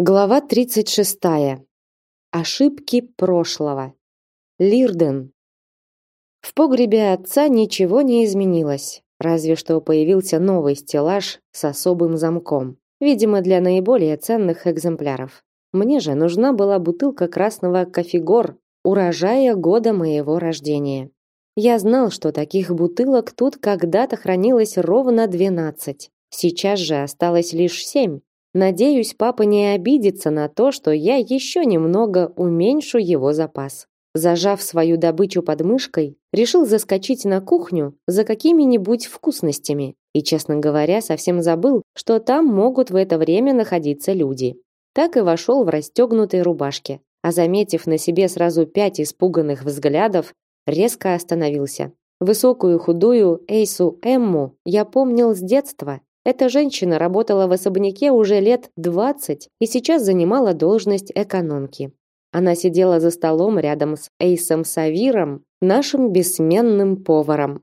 Глава 36. Ошибки прошлого. Лирден. В погребе отца ничего не изменилось, разве что появился новый стеллаж с особым замком, видимо, для наиболее ценных экземпляров. Мне же нужна была бутылка красного кофегор, урожая года моего рождения. Я знал, что таких бутылок тут когда-то хранилось ровно 12. Сейчас же осталось лишь семь. Надеюсь, папа не обидится на то, что я еще немного уменьшу его запас. Зажав свою добычу под мышкой, решил заскочить на кухню за какими-нибудь вкусностями. И, честно говоря, совсем забыл, что там могут в это время находиться люди. Так и вошел в расстегнутой рубашке. А заметив на себе сразу пять испуганных взглядов, резко остановился. Высокую худую Эйсу Эмму я помнил с детства эта женщина работала в особняке уже лет 20 и сейчас занимала должность экономки. Она сидела за столом рядом с Эйсом Савиром, нашим бессменным поваром.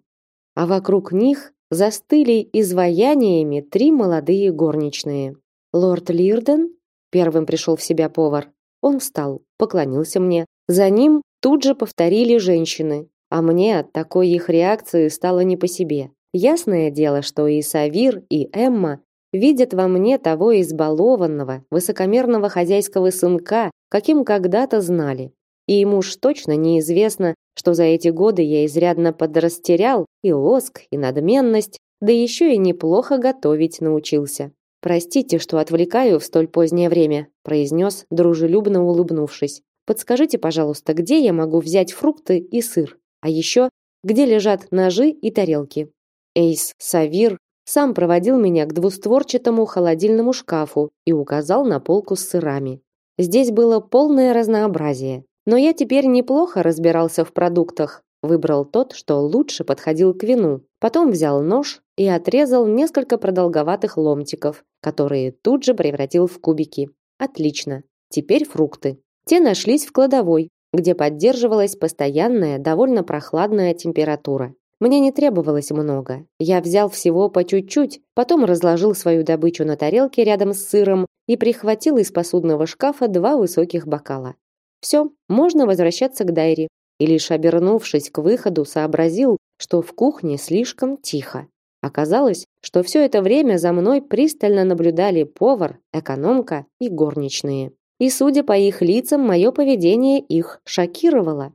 А вокруг них застыли изваяниями три молодые горничные. Лорд Лирден первым пришел в себя повар. Он встал, поклонился мне. За ним тут же повторили женщины, а мне от такой их реакции стало не по себе. Ясное дело, что и Савир, и Эмма видят во мне того избалованного, высокомерного хозяйского сынка, каким когда-то знали. И ему уж точно неизвестно, что за эти годы я изрядно подрастерял и лоск, и надменность, да еще и неплохо готовить научился. Простите, что отвлекаю в столь позднее время, произнес, дружелюбно улыбнувшись. Подскажите, пожалуйста, где я могу взять фрукты и сыр? А еще, где лежат ножи и тарелки? Эйс Савир сам проводил меня к двустворчатому холодильному шкафу и указал на полку с сырами. Здесь было полное разнообразие, но я теперь неплохо разбирался в продуктах. Выбрал тот, что лучше подходил к вину. Потом взял нож и отрезал несколько продолговатых ломтиков, которые тут же превратил в кубики. Отлично. Теперь фрукты. Те нашлись в кладовой, где поддерживалась постоянная, довольно прохладная температура. Мне не требовалось много. Я взял всего по чуть-чуть, потом разложил свою добычу на тарелке рядом с сыром и прихватил из посудного шкафа два высоких бокала. Все, можно возвращаться к Дайри. И лишь обернувшись к выходу, сообразил, что в кухне слишком тихо. Оказалось, что все это время за мной пристально наблюдали повар, экономка и горничные. И судя по их лицам, мое поведение их шокировало.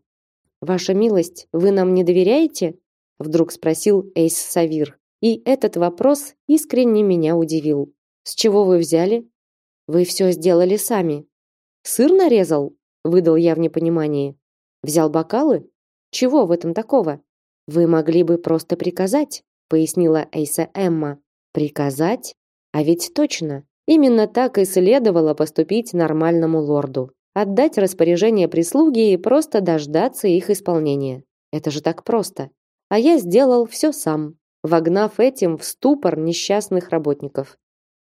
Ваша милость, вы нам не доверяете? Вдруг спросил Эйс Савир. И этот вопрос искренне меня удивил. С чего вы взяли? Вы все сделали сами. Сыр нарезал? выдал я в непонимании. Взял бокалы? Чего в этом такого? Вы могли бы просто приказать, пояснила Эйса Эмма. Приказать? А ведь точно, именно так и следовало поступить нормальному лорду. Отдать распоряжение прислуги и просто дождаться их исполнения. Это же так просто а я сделал все сам, вогнав этим в ступор несчастных работников.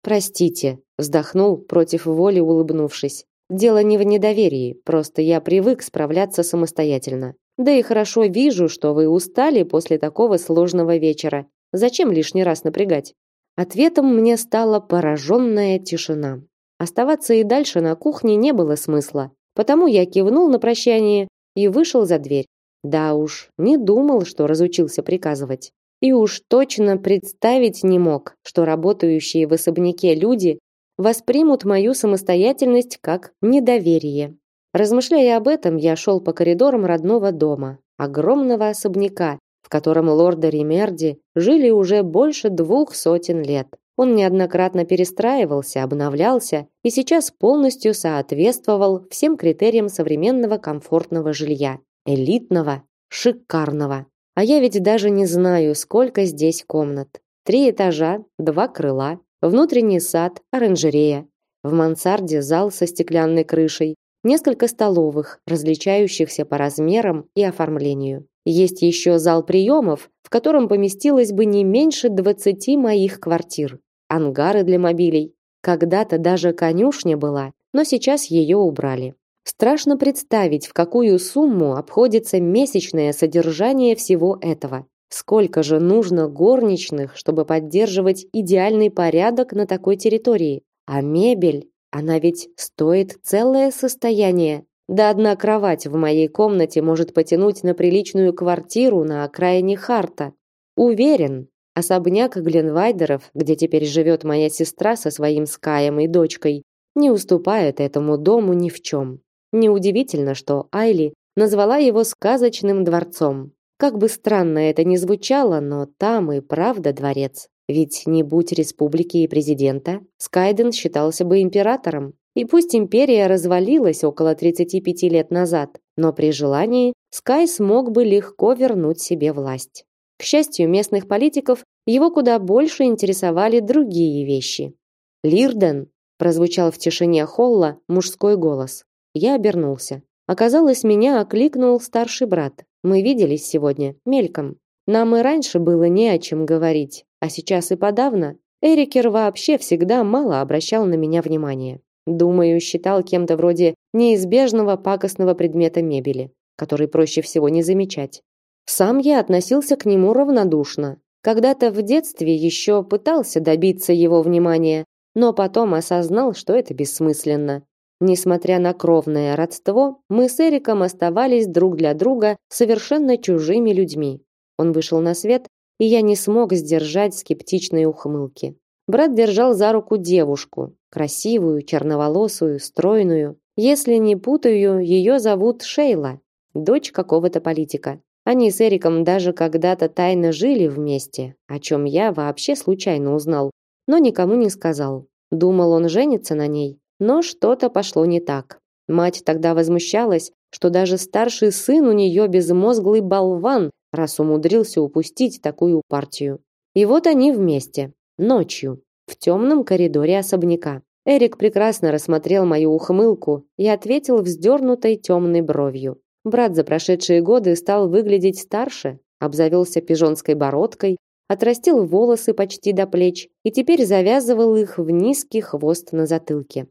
Простите, вздохнул против воли, улыбнувшись. Дело не в недоверии, просто я привык справляться самостоятельно. Да и хорошо вижу, что вы устали после такого сложного вечера. Зачем лишний раз напрягать? Ответом мне стала пораженная тишина. Оставаться и дальше на кухне не было смысла, потому я кивнул на прощание и вышел за дверь. Да уж, не думал, что разучился приказывать. И уж точно представить не мог, что работающие в особняке люди воспримут мою самостоятельность как недоверие. Размышляя об этом, я шел по коридорам родного дома, огромного особняка, в котором лорда Римерди жили уже больше двух сотен лет. Он неоднократно перестраивался, обновлялся и сейчас полностью соответствовал всем критериям современного комфортного жилья элитного, шикарного. А я ведь даже не знаю, сколько здесь комнат. Три этажа, два крыла, внутренний сад, оранжерея. В мансарде зал со стеклянной крышей, несколько столовых, различающихся по размерам и оформлению. Есть еще зал приемов, в котором поместилось бы не меньше 20 моих квартир. Ангары для мобилей. Когда-то даже конюшня была, но сейчас ее убрали. Страшно представить, в какую сумму обходится месячное содержание всего этого. Сколько же нужно горничных, чтобы поддерживать идеальный порядок на такой территории? А мебель? Она ведь стоит целое состояние. Да одна кровать в моей комнате может потянуть на приличную квартиру на окраине Харта. Уверен, особняк Гленвайдеров, где теперь живет моя сестра со своим Скаем и дочкой, не уступает этому дому ни в чем. Неудивительно, что Айли назвала его сказочным дворцом. Как бы странно это ни звучало, но там и правда дворец. Ведь не будь республики и президента, Скайден считался бы императором. И пусть империя развалилась около 35 лет назад, но при желании Скай смог бы легко вернуть себе власть. К счастью, местных политиков его куда больше интересовали другие вещи. «Лирден!» – прозвучал в тишине холла мужской голос. Я обернулся. Оказалось, меня окликнул старший брат. Мы виделись сегодня, мельком. Нам и раньше было не о чем говорить, а сейчас и подавно. Эрикер вообще всегда мало обращал на меня внимания. Думаю, считал кем-то вроде неизбежного пакостного предмета мебели, который проще всего не замечать. Сам я относился к нему равнодушно. Когда-то в детстве еще пытался добиться его внимания, но потом осознал, что это бессмысленно. Несмотря на кровное родство, мы с Эриком оставались друг для друга совершенно чужими людьми. Он вышел на свет, и я не смог сдержать скептичной ухмылки. Брат держал за руку девушку, красивую, черноволосую, стройную. Если не путаю, ее зовут Шейла, дочь какого-то политика. Они с Эриком даже когда-то тайно жили вместе, о чем я вообще случайно узнал, но никому не сказал. Думал, он женится на ней, но что-то пошло не так. Мать тогда возмущалась, что даже старший сын у нее безмозглый болван, раз умудрился упустить такую партию. И вот они вместе, ночью, в темном коридоре особняка. Эрик прекрасно рассмотрел мою ухмылку и ответил вздернутой темной бровью. Брат за прошедшие годы стал выглядеть старше, обзавелся пижонской бородкой, отрастил волосы почти до плеч и теперь завязывал их в низкий хвост на затылке.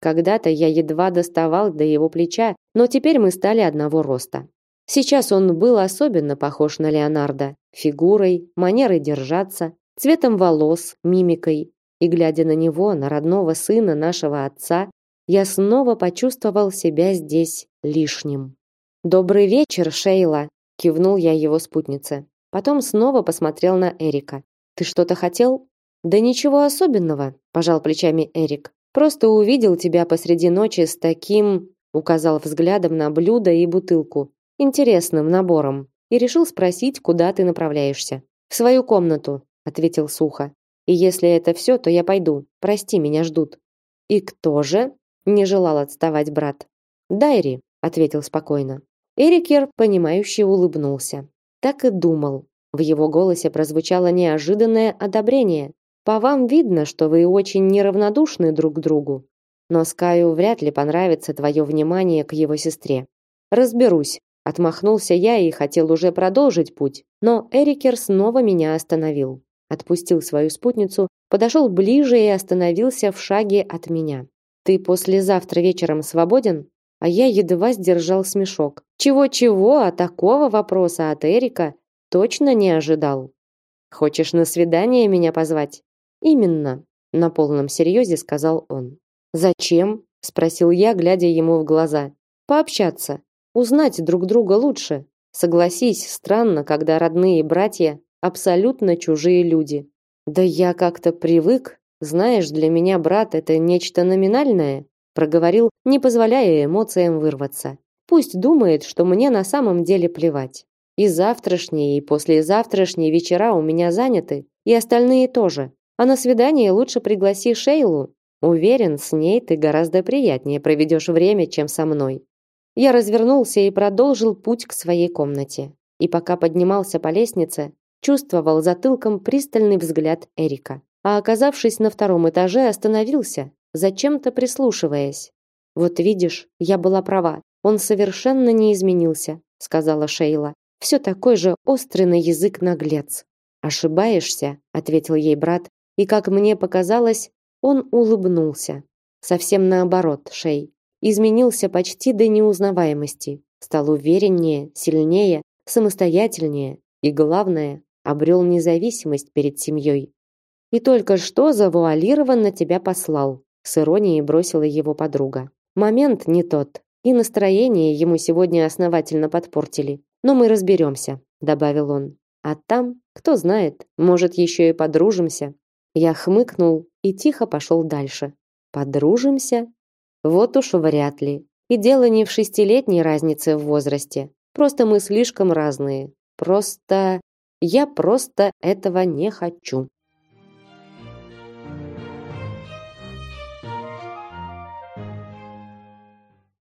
Когда-то я едва доставал до его плеча, но теперь мы стали одного роста. Сейчас он был особенно похож на Леонардо, фигурой, манерой держаться, цветом волос, мимикой. И глядя на него, на родного сына нашего отца, я снова почувствовал себя здесь лишним. Добрый вечер, Шейла, кивнул я его спутнице. Потом снова посмотрел на Эрика. Ты что-то хотел? Да ничего особенного, пожал плечами Эрик. Просто увидел тебя посреди ночи с таким, указал взглядом на блюдо и бутылку интересным набором и решил спросить, куда ты направляешься. В свою комнату, ответил сухо. И если это все, то я пойду. Прости, меня ждут. И кто же? Не желал отставать брат. Дайри, ответил спокойно. Эрикер, понимающе улыбнулся. Так и думал. В его голосе прозвучало неожиданное одобрение. По вам видно, что вы очень неравнодушны друг к другу. Но Скаю вряд ли понравится твое внимание к его сестре. Разберусь, Отмахнулся я и хотел уже продолжить путь, но Эрикер снова меня остановил. Отпустил свою спутницу, подошел ближе и остановился в шаге от меня. Ты послезавтра вечером свободен? А я едва сдержал смешок. Чего-чего, а такого вопроса от Эрика точно не ожидал. Хочешь на свидание меня позвать? Именно, на полном серьезе сказал он. Зачем? спросил я, глядя ему в глаза. Пообщаться узнать друг друга лучше. Согласись, странно, когда родные братья абсолютно чужие люди. Да я как-то привык, знаешь, для меня брат это нечто номинальное, проговорил, не позволяя эмоциям вырваться. Пусть думает, что мне на самом деле плевать. И завтрашние, и послезавтрашние вечера у меня заняты, и остальные тоже. А на свидание лучше пригласи Шейлу. Уверен, с ней ты гораздо приятнее проведешь время, чем со мной. Я развернулся и продолжил путь к своей комнате. И пока поднимался по лестнице, чувствовал затылком пристальный взгляд Эрика. А оказавшись на втором этаже, остановился, зачем-то прислушиваясь. Вот видишь, я была права. Он совершенно не изменился, сказала Шейла. Все такой же острый на язык наглец. Ошибаешься, ответил ей брат, и как мне показалось, он улыбнулся. Совсем наоборот, Шей изменился почти до неузнаваемости, стал увереннее, сильнее, самостоятельнее и, главное, обрел независимость перед семьей. И только что завуалированно тебя послал, с иронией бросила его подруга. Момент не тот, и настроение ему сегодня основательно подпортили. Но мы разберемся, добавил он. А там, кто знает, может, еще и подружимся. Я хмыкнул и тихо пошел дальше. Подружимся? Вот уж вряд ли. И дело не в шестилетней разнице в возрасте. Просто мы слишком разные. Просто я просто этого не хочу.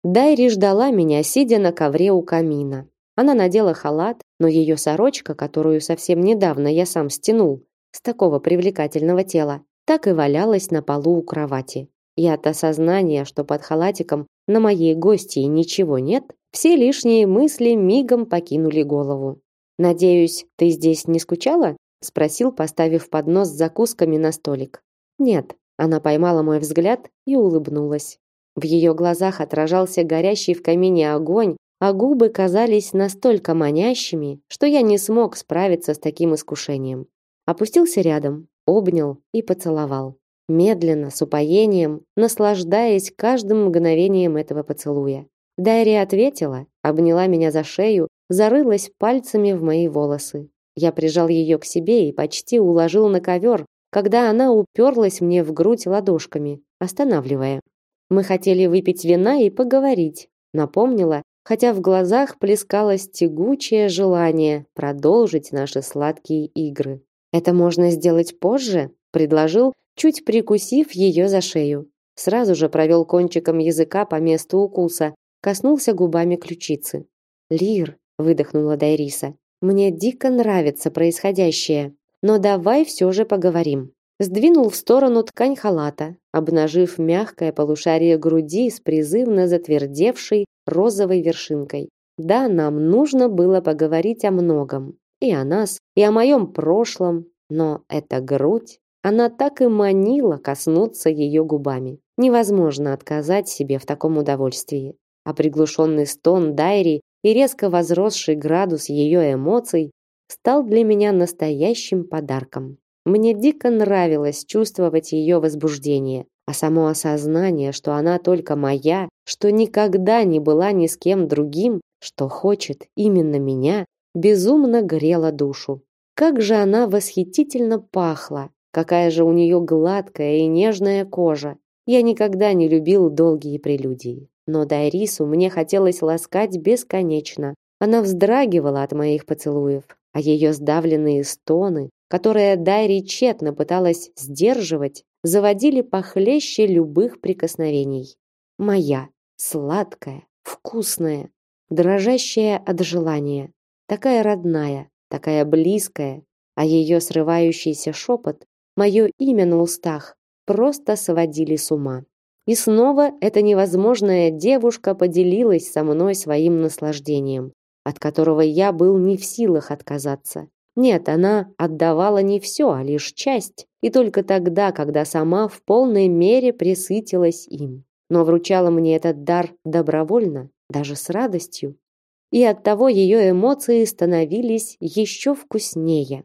Дайри ждала меня, сидя на ковре у камина. Она надела халат, но ее сорочка, которую совсем недавно я сам стянул с такого привлекательного тела, так и валялась на полу у кровати. И от осознания, что под халатиком на моей гостьи ничего нет, все лишние мысли мигом покинули голову. Надеюсь, ты здесь не скучала? спросил, поставив поднос с закусками на столик. Нет, она поймала мой взгляд и улыбнулась. В ее глазах отражался горящий в камине огонь, а губы казались настолько манящими, что я не смог справиться с таким искушением. Опустился рядом, обнял и поцеловал. Медленно, с упоением, наслаждаясь каждым мгновением этого поцелуя. Дайри ответила, обняла меня за шею, зарылась пальцами в мои волосы. Я прижал ее к себе и почти уложил на ковер, когда она уперлась мне в грудь ладошками, останавливая. Мы хотели выпить вина и поговорить, напомнила, хотя в глазах плескалось тягучее желание продолжить наши сладкие игры. Это можно сделать позже, предложил, чуть прикусив ее за шею. Сразу же провел кончиком языка по месту укуса, коснулся губами ключицы. "Лир", выдохнула Дайриса. "Мне дико нравится происходящее, но давай все же поговорим". Сдвинул в сторону ткань халата, обнажив мягкое полушарие груди с призывно затвердевшей розовой вершинкой. Да, нам нужно было поговорить о многом, и о нас, и о моем прошлом, но эта грудь, она так и манила коснуться ее губами. Невозможно отказать себе в таком удовольствии а приглушенный стон Дайри и резко возросший градус ее эмоций стал для меня настоящим подарком. Мне дико нравилось чувствовать ее возбуждение, а само осознание, что она только моя, что никогда не была ни с кем другим, что хочет именно меня, безумно грело душу. Как же она восхитительно пахла, какая же у нее гладкая и нежная кожа. Я никогда не любил долгие прелюдии. Но Дайрису мне хотелось ласкать бесконечно. Она вздрагивала от моих поцелуев, а ее сдавленные стоны, которые Дайри тщетно пыталась сдерживать, заводили похлеще любых прикосновений. Моя, сладкая, вкусная, дрожащая от желания, такая родная, такая близкая, а ее срывающийся шепот, мое имя на устах, просто сводили с ума. И снова эта невозможная девушка поделилась со мной своим наслаждением, от которого я был не в силах отказаться. Нет, она отдавала не все, а лишь часть, и только тогда, когда сама в полной мере пресытилась им. Но вручала мне этот дар добровольно, даже с радостью. И оттого ее эмоции становились еще вкуснее.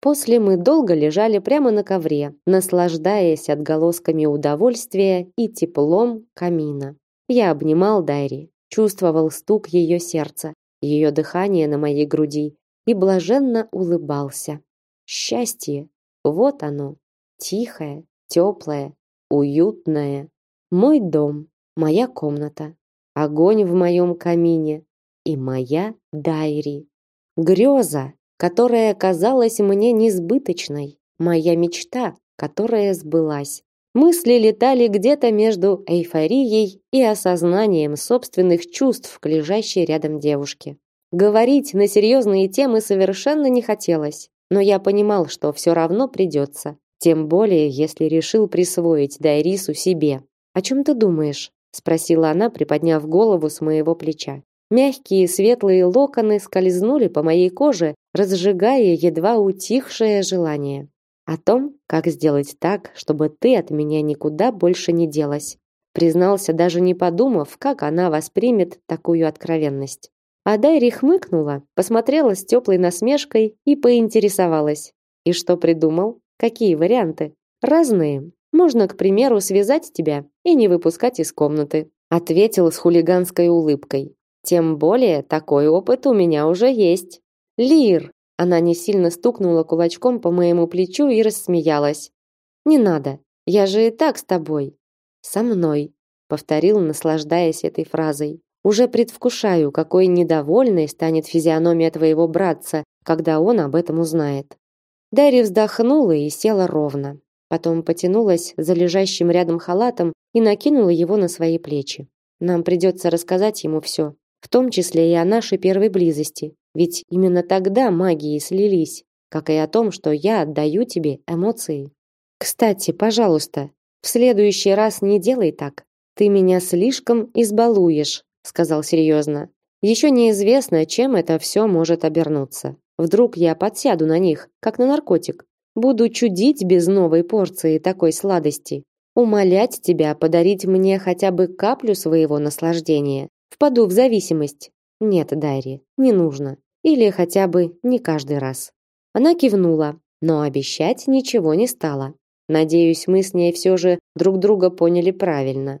После мы долго лежали прямо на ковре, наслаждаясь отголосками удовольствия и теплом камина. Я обнимал Дайри, чувствовал стук ее сердца, ее дыхание на моей груди и блаженно улыбался. Счастье, вот оно, тихое, теплое, уютное. Мой дом, моя комната, огонь в моем камине и моя Дайри. Греза, которая казалась мне несбыточной, моя мечта, которая сбылась. Мысли летали где-то между эйфорией и осознанием собственных чувств к лежащей рядом девушке. Говорить на серьезные темы совершенно не хотелось, но я понимал, что все равно придется. Тем более, если решил присвоить Дайрису себе. «О чем ты думаешь?» – спросила она, приподняв голову с моего плеча. Мягкие светлые локоны скользнули по моей коже, разжигая едва утихшее желание. О том, как сделать так, чтобы ты от меня никуда больше не делась. Признался, даже не подумав, как она воспримет такую откровенность. А Дайри хмыкнула, посмотрела с теплой насмешкой и поинтересовалась. И что придумал? Какие варианты? Разные. Можно, к примеру, связать тебя и не выпускать из комнаты, ответил с хулиганской улыбкой. Тем более, такой опыт у меня уже есть. Лир, она не сильно стукнула кулачком по моему плечу и рассмеялась. Не надо. Я же и так с тобой. Со мной, повторил, наслаждаясь этой фразой. Уже предвкушаю, какой недовольной станет физиономия твоего братца, когда он об этом узнает. Дарья вздохнула и села ровно. Потом потянулась за лежащим рядом халатом и накинула его на свои плечи. Нам придется рассказать ему все, в том числе и о нашей первой близости, ведь именно тогда магии слились, как и о том, что я отдаю тебе эмоции. Кстати, пожалуйста, в следующий раз не делай так. Ты меня слишком избалуешь, сказал серьезно. Еще неизвестно, чем это все может обернуться. Вдруг я подсяду на них, как на наркотик. Буду чудить без новой порции такой сладости. Умолять тебя подарить мне хотя бы каплю своего наслаждения. Впаду в зависимость. Нет, Дарья, не нужно. Или хотя бы не каждый раз. Она кивнула, но обещать ничего не стала. Надеюсь, мы с ней все же друг друга поняли правильно.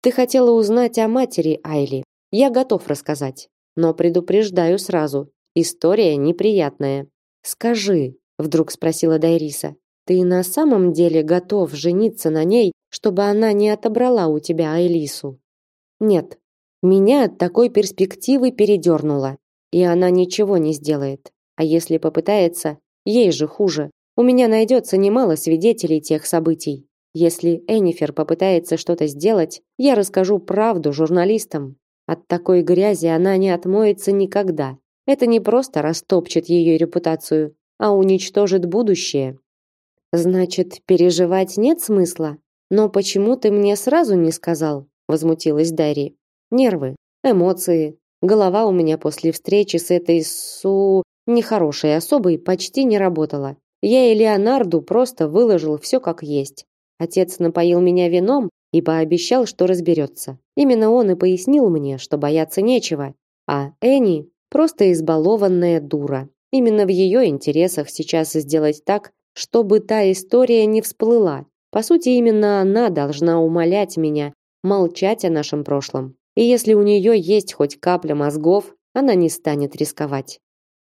Ты хотела узнать о матери Айли. Я готов рассказать, но предупреждаю сразу, история неприятная. Скажи, вдруг спросила Дайриса. Ты на самом деле готов жениться на ней, чтобы она не отобрала у тебя Айлису? Нет. Меня от такой перспективы передернуло, и она ничего не сделает. А если попытается, ей же хуже. У меня найдется немало свидетелей тех событий. Если Энифер попытается что-то сделать, я расскажу правду журналистам. От такой грязи она не отмоется никогда. Это не просто растопчет ее репутацию, а уничтожит будущее. Значит, переживать нет смысла? Но почему ты мне сразу не сказал? возмутилась Дарья. Нервы, эмоции. Голова у меня после встречи с этой су нехорошей особой почти не работала. Я и Леонарду просто выложил все как есть. Отец напоил меня вином и пообещал, что разберется. Именно он и пояснил мне, что бояться нечего, а Эни просто избалованная дура. Именно в ее интересах сейчас сделать так, чтобы та история не всплыла. По сути, именно она должна умолять меня молчать о нашем прошлом. И если у нее есть хоть капля мозгов, она не станет рисковать.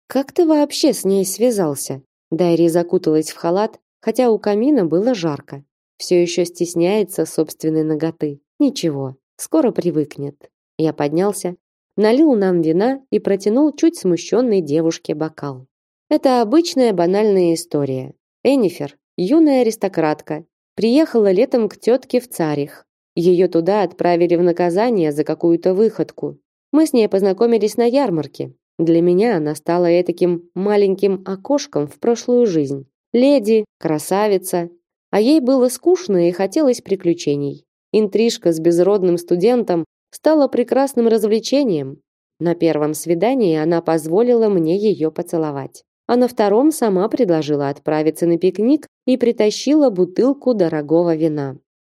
Как ты вообще с ней связался? Дайри закуталась в халат, хотя у камина было жарко. Все еще стесняется собственной ноготы. Ничего, скоро привыкнет. Я поднялся, налил нам вина и протянул чуть смущенной девушке бокал. Это обычная банальная история. Энифер, юная аристократка, приехала летом к тетке в Царих. Ее туда отправили в наказание за какую-то выходку. Мы с ней познакомились на ярмарке. Для меня она стала таким маленьким окошком в прошлую жизнь. Леди, красавица, а ей было скучно и хотелось приключений. Интрижка с безродным студентом стала прекрасным развлечением. На первом свидании она позволила мне ее поцеловать. А на втором сама предложила отправиться на пикник и притащила бутылку дорогого вина.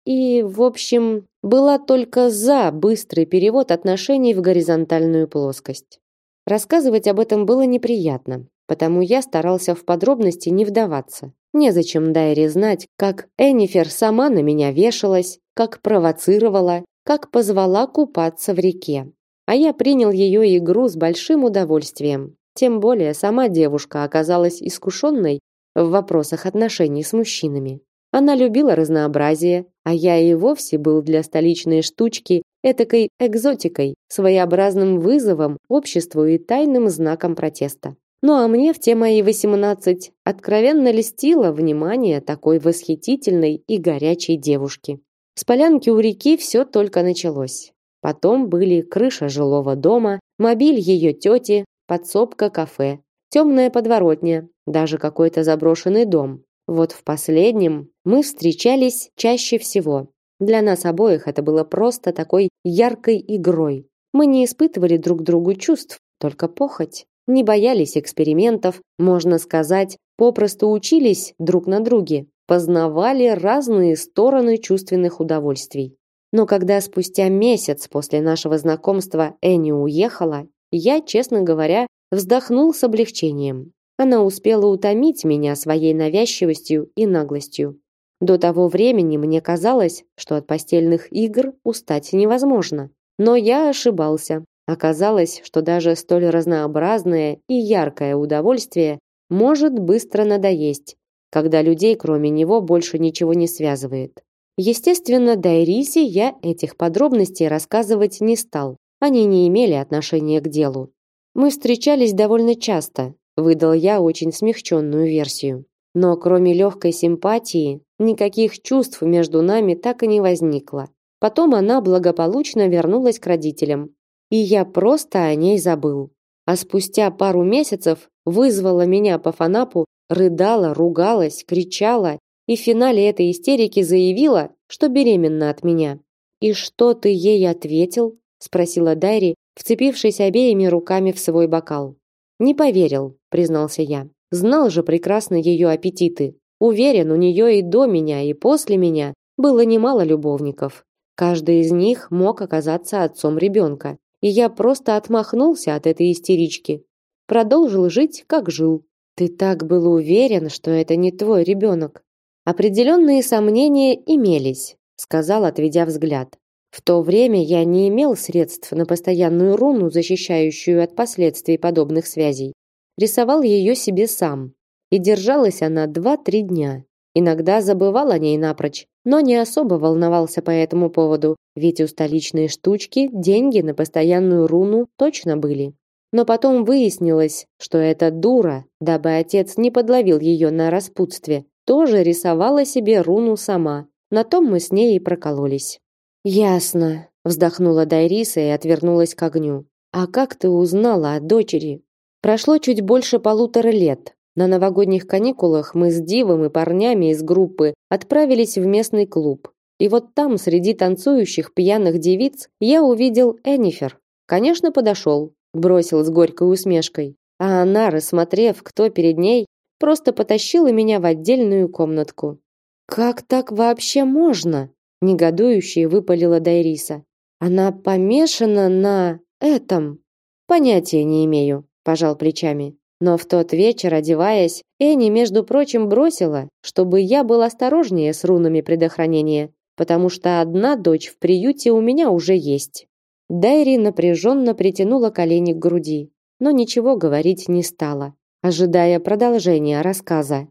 И, в общем, была только за быстрый перевод отношений в горизонтальную плоскость. Рассказывать об этом было неприятно, потому я старался в подробности не вдаваться. Незачем Дайре знать, как Энифер сама на меня вешалась, как провоцировала, как позвала купаться в реке. А я принял ее игру с большим удовольствием. Тем более сама девушка оказалась искушенной в вопросах отношений с мужчинами. Она любила разнообразие, а я и вовсе был для столичной штучки этакой экзотикой, своеобразным вызовом обществу и тайным знаком протеста. Ну а мне в те мои 18 откровенно льстило внимание такой восхитительной и горячей девушки. С полянки у реки все только началось. Потом были крыша жилого дома, мобиль ее тети, подсобка кафе, темная подворотня, даже какой-то заброшенный дом. Вот в последнем мы встречались чаще всего. Для нас обоих это было просто такой яркой игрой. Мы не испытывали друг другу чувств, только похоть не боялись экспериментов, можно сказать, попросту учились друг на друге, познавали разные стороны чувственных удовольствий. Но когда спустя месяц после нашего знакомства Энни уехала, я, честно говоря, вздохнул с облегчением. Она успела утомить меня своей навязчивостью и наглостью. До того времени мне казалось, что от постельных игр устать невозможно. Но я ошибался. Оказалось, что даже столь разнообразное и яркое удовольствие может быстро надоесть, когда людей кроме него больше ничего не связывает. Естественно, Дайрисе я этих подробностей рассказывать не стал. Они не имели отношения к делу. Мы встречались довольно часто, выдал я очень смягченную версию. Но кроме легкой симпатии, никаких чувств между нами так и не возникло. Потом она благополучно вернулась к родителям, и я просто о ней забыл. А спустя пару месяцев вызвала меня по фанапу, рыдала, ругалась, кричала и в финале этой истерики заявила, что беременна от меня. «И что ты ей ответил?» спросила Дайри, вцепившись обеими руками в свой бокал. «Не поверил», признался я. Знал же прекрасно ее аппетиты. Уверен, у нее и до меня, и после меня было немало любовников. Каждый из них мог оказаться отцом ребенка. И я просто отмахнулся от этой истерички. Продолжил жить, как жил. Ты так был уверен, что это не твой ребенок. Определенные сомнения имелись, сказал, отведя взгляд. В то время я не имел средств на постоянную руну, защищающую от последствий подобных связей рисовал ее себе сам. И держалась она два-три дня. Иногда забывал о ней напрочь, но не особо волновался по этому поводу, ведь у столичной штучки деньги на постоянную руну точно были. Но потом выяснилось, что эта дура, дабы отец не подловил ее на распутстве, тоже рисовала себе руну сама. На том мы с ней и прокололись. Ясно, вздохнула Дайриса и отвернулась к огню. А как ты узнала о дочери? Прошло чуть больше полутора лет. На новогодних каникулах мы с Дивом и парнями из группы отправились в местный клуб. И вот там, среди танцующих пьяных девиц, я увидел Энифер. Конечно, подошел, бросил с горькой усмешкой. А она, рассмотрев, кто перед ней, просто потащила меня в отдельную комнатку. Как так вообще можно? Негодующе выпалила Дайриса. Она помешана на этом. Понятия не имею пожал плечами. Но в тот вечер, одеваясь, Эни, между прочим, бросила, чтобы я был осторожнее с рунами предохранения, потому что одна дочь в приюте у меня уже есть. Дайри напряженно притянула колени к груди, но ничего говорить не стала, ожидая продолжения рассказа.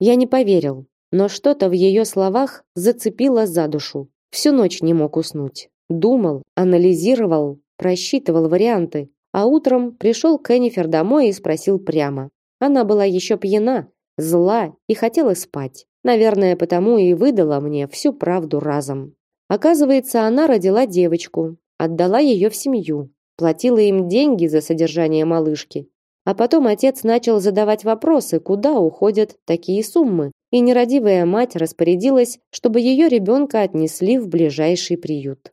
Я не поверил, но что-то в ее словах зацепило за душу. Всю ночь не мог уснуть. Думал, анализировал, просчитывал варианты, а утром пришел Кеннифер домой и спросил прямо. Она была еще пьяна, зла и хотела спать. Наверное, потому и выдала мне всю правду разом. Оказывается, она родила девочку, отдала ее в семью, платила им деньги за содержание малышки. А потом отец начал задавать вопросы, куда уходят такие суммы, и нерадивая мать распорядилась, чтобы ее ребенка отнесли в ближайший приют.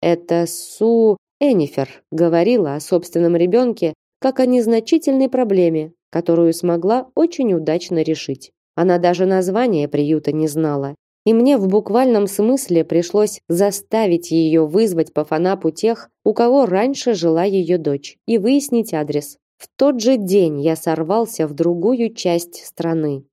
Это Су Энифер говорила о собственном ребенке как о незначительной проблеме, которую смогла очень удачно решить. Она даже название приюта не знала, и мне в буквальном смысле пришлось заставить ее вызвать по фанапу тех, у кого раньше жила ее дочь, и выяснить адрес. В тот же день я сорвался в другую часть страны.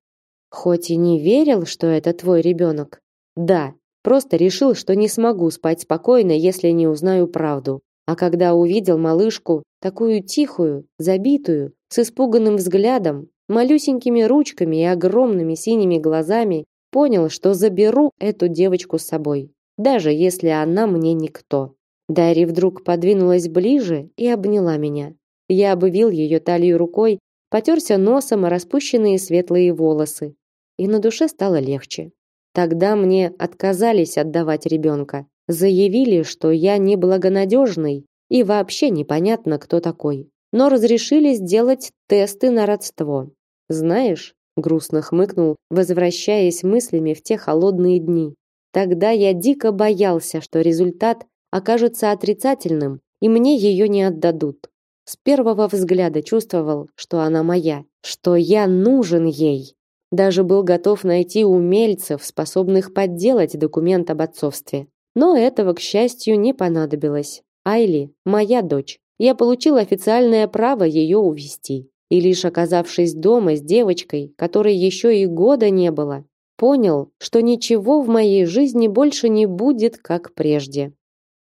Хоть и не верил, что это твой ребенок. Да, просто решил, что не смогу спать спокойно, если не узнаю правду. А когда увидел малышку, такую тихую, забитую, с испуганным взглядом, малюсенькими ручками и огромными синими глазами, понял, что заберу эту девочку с собой, даже если она мне никто. Дарья вдруг подвинулась ближе и обняла меня. Я обвил ее талию рукой, потерся носом о распущенные светлые волосы, и на душе стало легче. Тогда мне отказались отдавать ребенка. Заявили, что я неблагонадежный и вообще непонятно, кто такой. Но разрешили сделать тесты на родство. Знаешь, грустно хмыкнул, возвращаясь мыслями в те холодные дни. Тогда я дико боялся, что результат окажется отрицательным, и мне ее не отдадут. С первого взгляда чувствовал, что она моя, что я нужен ей. Даже был готов найти умельцев, способных подделать документ об отцовстве. Но этого, к счастью, не понадобилось. Айли моя дочь. Я получил официальное право ее увести. И лишь оказавшись дома с девочкой, которой еще и года не было, понял, что ничего в моей жизни больше не будет, как прежде.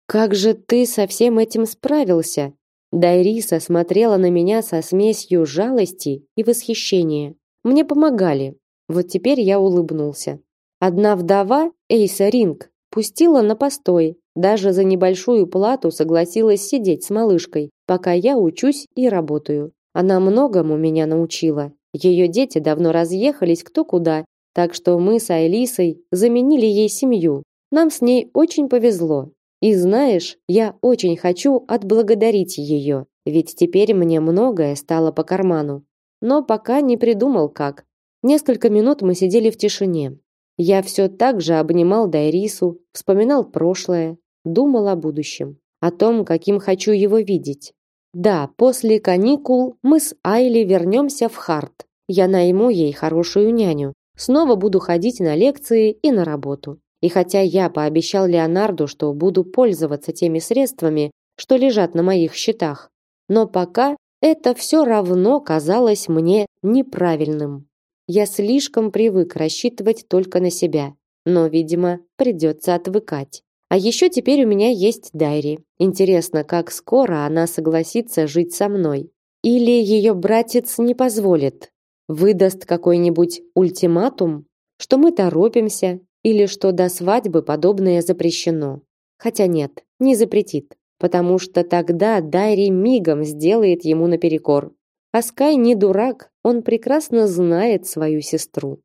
Как же ты со всем этим справился? Дайриса смотрела на меня со смесью жалости и восхищения. Мне помогали. Вот теперь я улыбнулся. Одна вдова, Эйса Ринг, пустила на постой, даже за небольшую плату согласилась сидеть с малышкой, пока я учусь и работаю. Она многому меня научила. Ее дети давно разъехались кто куда, так что мы с Алисой заменили ей семью. Нам с ней очень повезло. И знаешь, я очень хочу отблагодарить ее, ведь теперь мне многое стало по карману. Но пока не придумал как. Несколько минут мы сидели в тишине. Я все так же обнимал Дайрису, вспоминал прошлое, думал о будущем, о том, каким хочу его видеть. Да, после каникул мы с Айли вернемся в Харт. Я найму ей хорошую няню. Снова буду ходить на лекции и на работу. И хотя я пообещал Леонарду, что буду пользоваться теми средствами, что лежат на моих счетах, но пока это все равно казалось мне неправильным. Я слишком привык рассчитывать только на себя, но, видимо, придется отвыкать. А еще теперь у меня есть Дайри. Интересно, как скоро она согласится жить со мной. Или ее братец не позволит. Выдаст какой-нибудь ультиматум, что мы торопимся или что до свадьбы подобное запрещено. Хотя нет, не запретит, потому что тогда Дайри мигом сделает ему наперекор. А Скай не дурак, он прекрасно знает свою сестру.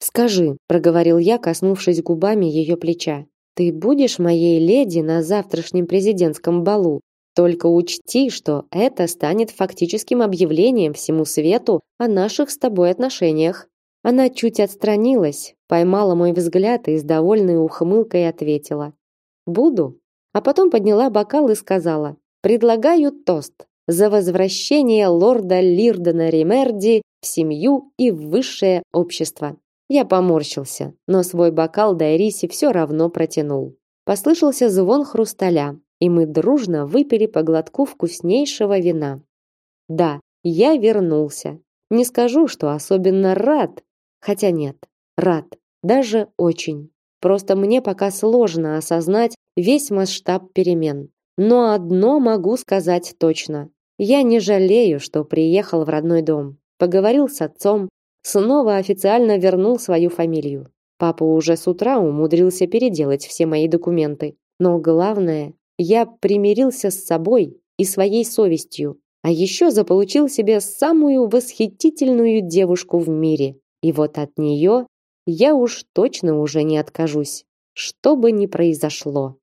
«Скажи», — проговорил я, коснувшись губами ее плеча, «ты будешь моей леди на завтрашнем президентском балу? Только учти, что это станет фактическим объявлением всему свету о наших с тобой отношениях». Она чуть отстранилась, поймала мой взгляд и с довольной ухмылкой ответила: "Буду". А потом подняла бокал и сказала: "Предлагаю тост за возвращение лорда Лирдена Ремерди в семью и в высшее общество". Я поморщился, но свой бокал Дайриси все равно протянул. Послышался звон хрусталя, и мы дружно выпили по глотку вкуснейшего вина. Да, я вернулся. Не скажу, что особенно рад, Хотя нет, рад, даже очень. Просто мне пока сложно осознать весь масштаб перемен. Но одно могу сказать точно. Я не жалею, что приехал в родной дом. Поговорил с отцом, снова официально вернул свою фамилию. Папа уже с утра умудрился переделать все мои документы. Но главное, я примирился с собой и своей совестью, а еще заполучил себе самую восхитительную девушку в мире. И вот от нее я уж точно уже не откажусь, что бы ни произошло.